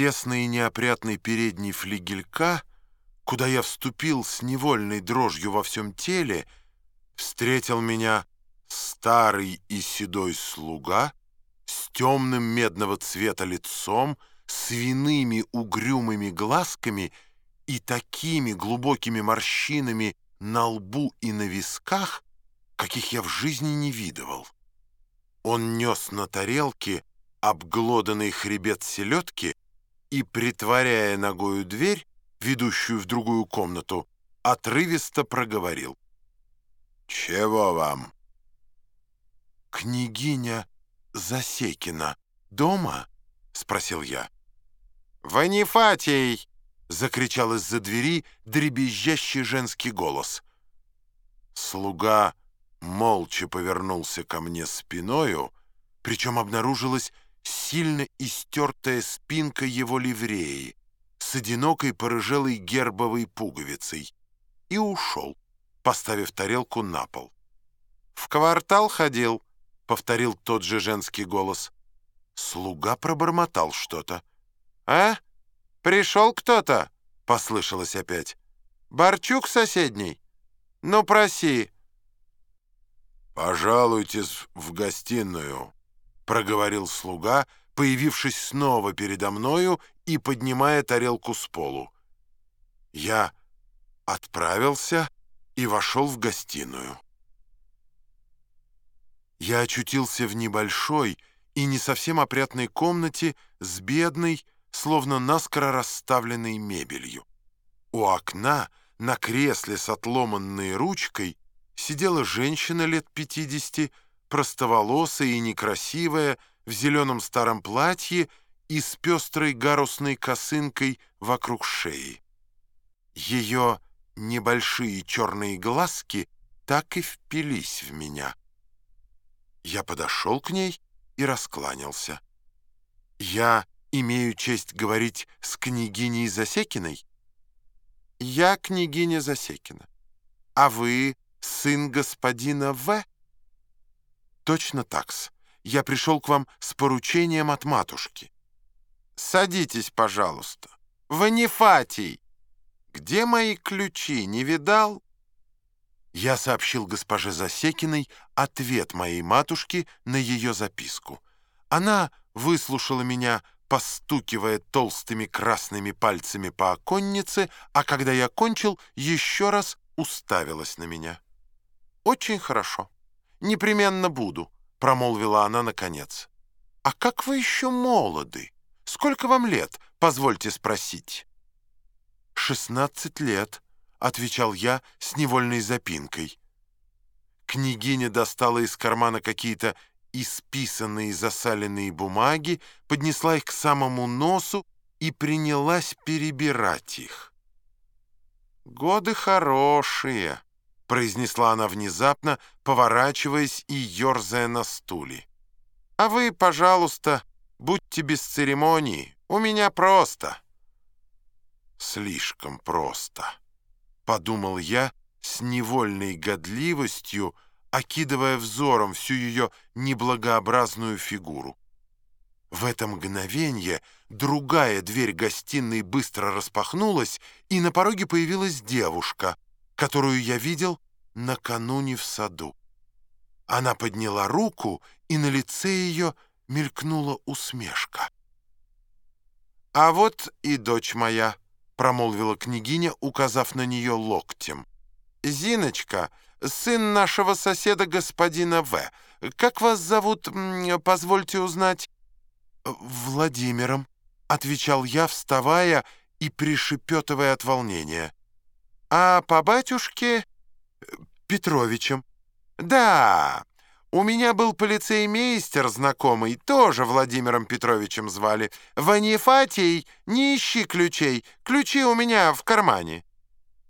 тесный и неопрятный передний флигелька, куда я вступил с невольной дрожью во всем теле, встретил меня старый и седой слуга с темным медного цвета лицом, свиными угрюмыми глазками и такими глубокими морщинами на лбу и на висках, каких я в жизни не видывал. Он нес на тарелке обглоданный хребет селедки и, притворяя ногою дверь, ведущую в другую комнату, отрывисто проговорил. «Чего вам?» «Княгиня Засекина дома?» — спросил я. «Ванифатий!» — закричал из-за двери дребезжащий женский голос. Слуга молча повернулся ко мне спиною, причем обнаружилась сильно истертая спинка его ливреи с одинокой порыжелой гербовой пуговицей и ушел, поставив тарелку на пол. «В квартал ходил», — повторил тот же женский голос. Слуга пробормотал что-то. «А? Пришел кто-то?» — послышалось опять. «Борчук соседний? Ну, проси». «Пожалуйтесь в гостиную», — проговорил слуга, появившись снова передо мною и поднимая тарелку с полу. Я отправился и вошел в гостиную. Я очутился в небольшой и не совсем опрятной комнате с бедной, словно наскоро расставленной мебелью. У окна на кресле с отломанной ручкой сидела женщина лет пятидесяти, простоволосая и некрасивая, в зеленом старом платье и с пестрой гарусной косынкой вокруг шеи. Ее небольшие черные глазки так и впились в меня. Я подошел к ней и раскланялся. «Я имею честь говорить с княгиней Засекиной?» «Я княгиня Засекина. А вы сын господина В?» «Точно такс. Я пришел к вам с поручением от матушки». «Садитесь, пожалуйста. Ванифатий! Где мои ключи, не видал?» Я сообщил госпоже Засекиной ответ моей матушки на ее записку. Она выслушала меня, постукивая толстыми красными пальцами по оконнице, а когда я кончил, еще раз уставилась на меня. «Очень хорошо. Непременно буду», — промолвила она наконец. «А как вы еще молоды? Сколько вам лет, позвольте спросить?» «Шестнадцать лет», — отвечал я с невольной запинкой. Княгиня достала из кармана какие-то исписанные засаленные бумаги, поднесла их к самому носу и принялась перебирать их. «Годы хорошие», — произнесла она внезапно, поворачиваясь и ерзая на стуле. «А вы, пожалуйста, будьте без церемоний, у меня просто». «Слишком просто», — подумал я с невольной годливостью, окидывая взором всю ее неблагообразную фигуру. В это мгновение другая дверь гостиной быстро распахнулась, и на пороге появилась девушка, которую я видел накануне в саду. Она подняла руку, и на лице ее мелькнула усмешка. «А вот и дочь моя», — промолвила княгиня, указав на нее локтем. «Зиночка, сын нашего соседа господина В. Как вас зовут, позвольте узнать?» «Владимиром», — отвечал я, вставая и пришепетывая от волнения. «А по батюшке?» «Петровичем». «Да, у меня был полицеймейстер знакомый, тоже Владимиром Петровичем звали. Ванифатий, не ищи ключей, ключи у меня в кармане».